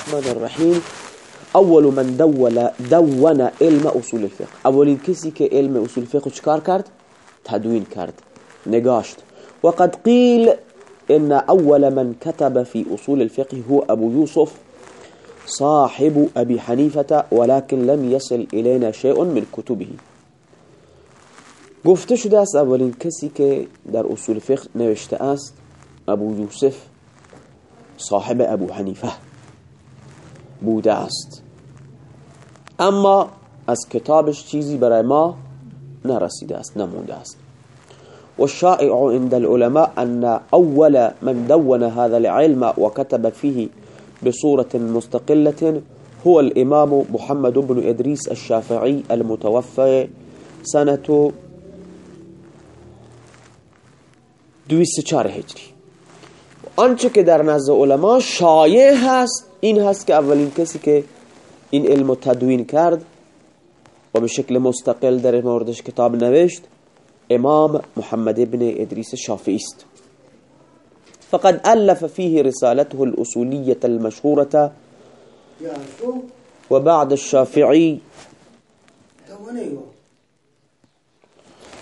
الرحمن الرحیم أول من دون دون علم أصول الفقه. کسی که علم أصول الفقه چکار کرد تدوین کرد نگاشت وقد قیل إن أول من كتب في أصول الفقه هو أبو يوسف صاحب أبي حنيفة ولكن لم يصل إلينا شيء من كتبه. گفته شده است اولین کسی که در اصول فقه نوشته است ابو یوسف صاحب ابو حنیفه. بوده است. اما از کتابش چیزی برای ما نرسیده است نمونده است. والشائع عند العلماء أن أول من دون هذا العلم وكتب فيه بصورة مستقلة هو الإمام محمد بن إدريس الشافعي المتوفى سنة دویست چار هجری. آنچه که در نزد علما شایع هست این هست که اولین کسی که این علم تدوین کرد و به شکل مستقل در موردش کتاب نوشت امام محمد ابن ادریس شافعی است. فقد ألف فيه رسالته الأصولية المشهورة وبعد الشافعي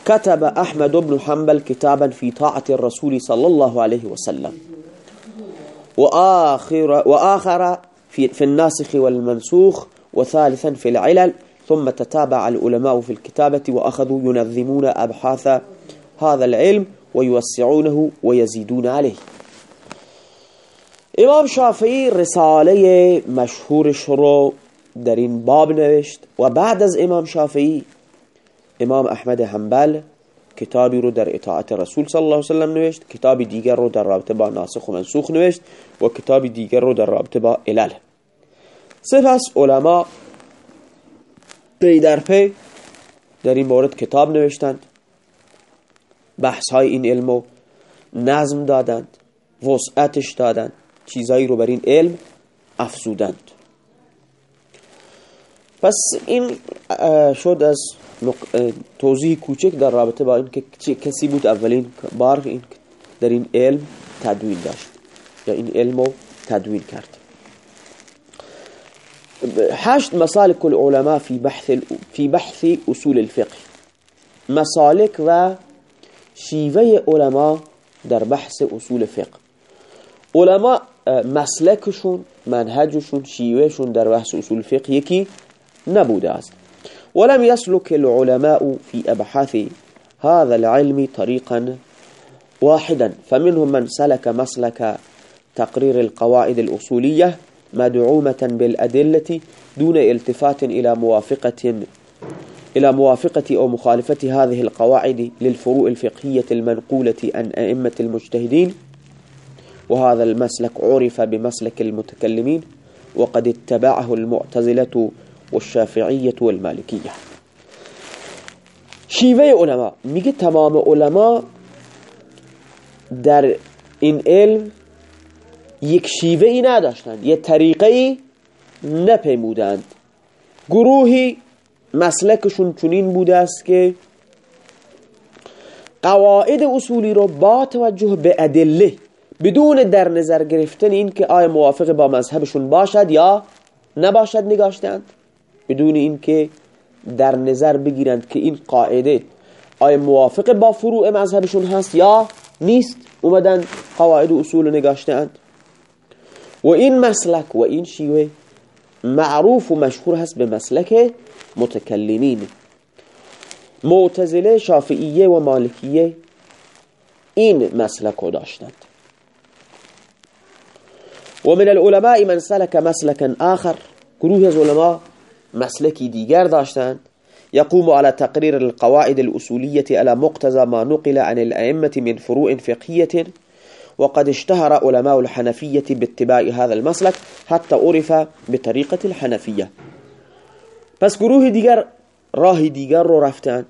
كتب أحمد بن حنبل كتابا في طاعة الرسول صلى الله عليه وسلم. وآخر, وآخر في, في الناسخ والمنسوخ وثالثا في العلل. ثم تتابع العلماء في الكتابة وأخذوا ينظمون أبحاث هذا العلم ويوسعونه ويزيدون عليه. إمام شافعی رسالة مشهورش رو در این باب نوشت و بعد از إمام شافعی إمام أحمد حنبل کتابی رو در اطاعت رسول صلی الله علیه وسلم نوشت کتابی دیگر رو در رابطه با ناسخ و منسوخ نوشت و کتابی دیگر رو در رابطه با علل. سپس علما پی در پی در این مورد کتاب نوشتند بحث های این علمو نظم دادند وسعتش دادند چیزایی رو بر این علم افزودند. پس این شد از توضیح کوچک در رابطه با این که کسی بود اولین بار این در این علم تدوین داشت یا این علمو تدوین کرد. هشت مسالك العلماء في بحث في بحث اصول الفقه. مسالك و شیوه علما در بحث اصول فقه. علما مسلکشون منهجشون شیوهشون در بحث اصول فقه یکی نبوده است. ولم يسلك العلماء في أبحاث هذا العلم طريقا واحدا. فمنهم من سلك مسلك تقرير القواعد الأصولية مدعومة بالأدلة دون التفات إلى موافقة إلى موافقة أو مخالفة هذه القواعد للفروع الفقهية المنقولة عن أئمة المجتهدين. وهذا المسلك عرف بمسلك المتكلمين وقد اتبعه المعتزلة والشافعية والمالكية. شیوه علما میگه تمام علما در این علم یک شیوه ای نداشتند یه طریقه ای نپیمودند. گروهی مسلکشون چنین بوده است که قواعد اصولی رو با توجه به ادله بدون در نظر گرفتن این که آیا موافق با مذهبشون باشد یا نباشد نگاشتند. بدون اینکه در نظر بگیرند که این قاعده آیا موافق با فروع مذهبشون هست یا نیست. اومدن قواعد و اصول نگاشتند و این مسلک و این شیوه معروف و مشهور هست به مسلک متکلمین. معتزله شافعیه و مالکیه این مسلک رو داشتند. و من العلماء من سلك مسلكا آخر گروه از علماء مسلکی دیگر داشتند. يقوم على تقرير القواعد الأصولية على مقتضى ما نقل عن الأئمة من فروع فقهية وقد اشتهر علماء الحنفية باتباع هذا المسلك حتى عرف بطريقة الحنفية پس گروه دیگر راه دیگر رو رفتند.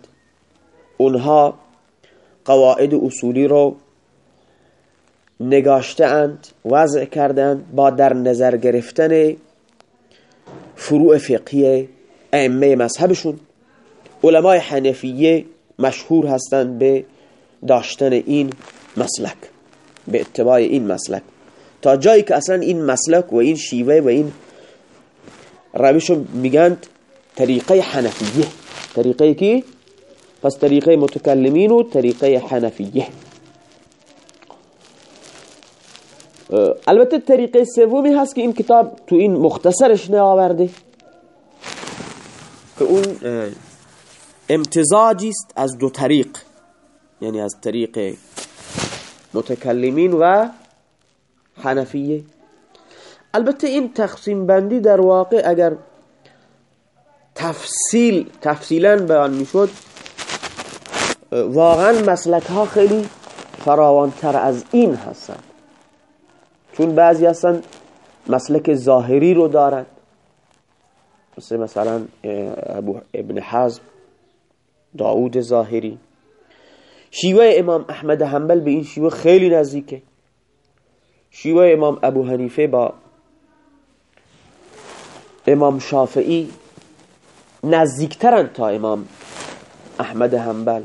اونها قواعد اصولی رو نگاشتند وضع کردند با در نظر گرفتن فروع فقهی ائمه مذهبشون. علمای حنفیه مشهور هستند به داشتن این مسلک به اتباع این مسلک. تا جایی که اصلا این مسلک و این شیوه و این روشو میگن طریقه حنفیه. طریقه کی؟ پس طریقه متکلمین و طریقه حنفیه. البته طریقه سومی هست که این کتاب تو این مختصرش آورده که اون امتزاجی است از دو طریق. یعنی از طریق متکلمین و حنفیه. البته این تقسیم بندی در واقع اگر تفصیل تفصیلا بیان می‌شد واقعا مسلک ها خیلی فراوانتر از این هستند چون بعضی هستن مسلک ظاهری رو دارند مثل مثلا ابو ابن حزم داود ظاهری. شیوه امام احمد حنبل به این شیوه خیلی نزدیکه. شیوه امام ابو حنیفه با امام شافعی نزدیکترن تا امام احمد حنبل.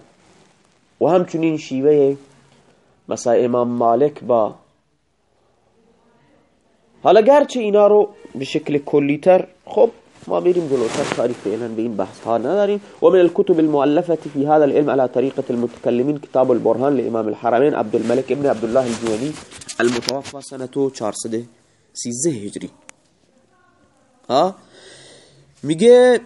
و همچنین شیوه مثلا امام مالک با حالا گرچه اینا رو به شکل کلیتر خب ما میریم جلوتر کاری فعلا به این بحث ها نداریم. و من الكتب المؤلفه في هذا العلم على طريقه المتكلمين كتاب البرهان لامام الحرمين عبد الملك ابن عبد الله الجواني المتوفى سنه 413 هجری. ها؟ میگه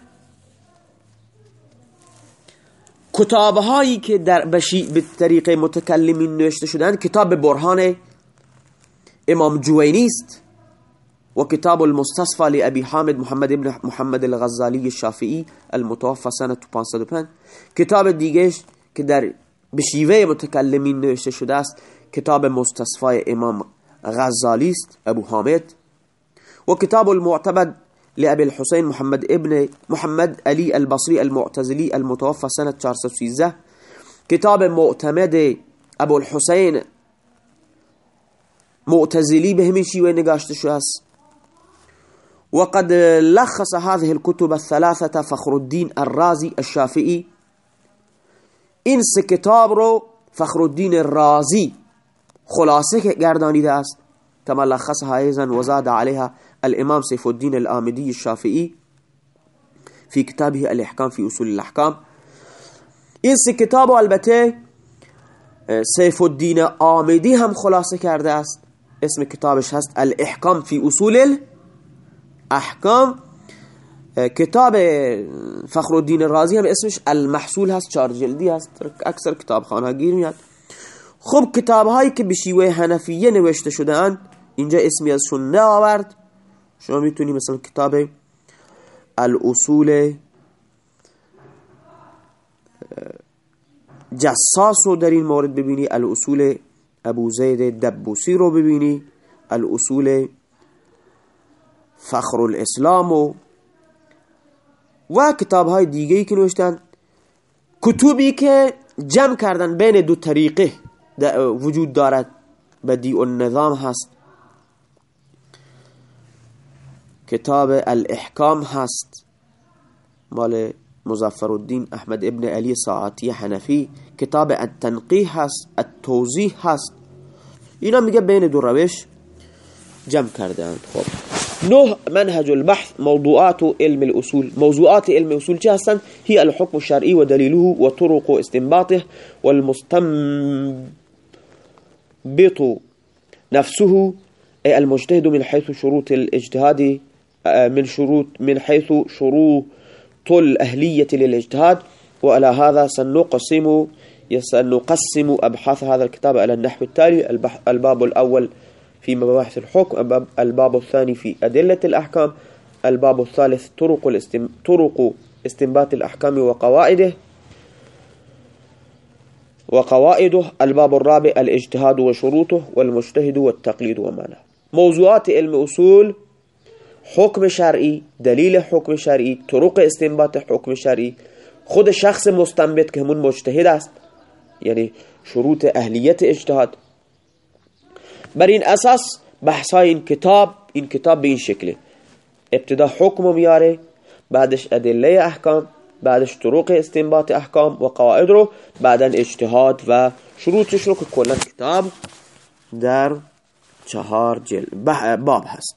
کتابهایی که در بشی به طریق متکلمین نوشته شدن کتاب برهان امام جوینی است. و کتاب المستصفى لأبي حامد محمد ابن محمد الغزالی الشافعی المتوفى سنة 505 کتاب دیگهش که در بشیوه متکلمین نوشته شده است کتاب مستصفى امام غزالی است ابو حامد. و کتاب المعتمد لأبي الحسين محمد ابن محمد علي البصري المعتزلي المتوفى سنة 413 كتاب معتمد ابو الحسين معتزلي به همین شیوه نگاشته شده است. وقد لخص هذه الكتب الثلاثة فخر الدين الرازي الشافعي. این سه کتاب رو فخر الدین الرازی خلاصه گردانیده است. كما لخصها أيضا وزاد عليها الامام سيف الدين الآمدي الشافعي في كتابه الاحكام في اصول الاحكام این سه کتاب البته سیف الدین آمدی هم خلاصه کرده است. اسم کتابش هست الاحکام فی اصول احکام کتاب فخر الدین رازی هم اسمش المحصول هست چار جلدی هست اکثر کتاب خانه گیر میاد. خب کتاب هایی که به شیوه حنفیه نوشته شده اینجا اسمی ازشون نه آورد. شما می‌تونی مثلا کتاب الاصول جساس رو در این مورد ببینی الاصول ابو زید دبوسی رو ببینی الاصول فخر الاسلام. و و کتاب های دیگه که نوشتن کتبی که جمع کردن بین دو طریقه وجود دارد بدیع النظام هست. کتاب الاحکام هست. مال مزفر الدین احمد ابن علی ساعتی حنفی. کتاب التنقیح هست التوضیح هست. اینا میگه بین دو روش جمع کرده خب. نه منهج البحث موضوعات علم الأصول. موضوعات علم الأصول هستند هي الحكم الشرعي ودليله وطرق استنباطه والمستنبط نفسه أي المجتهد من حيث شروط الاجتهاد من شروط من حيث شروط الأهلية للاجتهاد. وعلى هذا سنقسم سنقسم أبحاث هذا الكتاب على النحو التالي الباب الأول في مباحث الحكم الباب الثاني في أدلة الأحكام الباب الثالث طرق, الاستم... طرق استنباط الأحكام وقواعده وقواعده الباب الرابع الاجتهاد وشروطه والمجتهد والتقليد ومعناه موضوعات علم أصول حکم شرعی دلیل حکم شرعی طرق استنباط حکم شرعی خود شخص مستنبط که همون مجتهد است یعنی شروط اهلیت اجتهاد. بر این اساس بحثای این کتاب این کتاب به این شکله ابتدا حکم میاره بعدش ادله احکام بعدش طرق استنباط احکام و قواعد رو بعدا اجتهاد و شروطش رو که کلا کتاب در چهار جلد باب هست.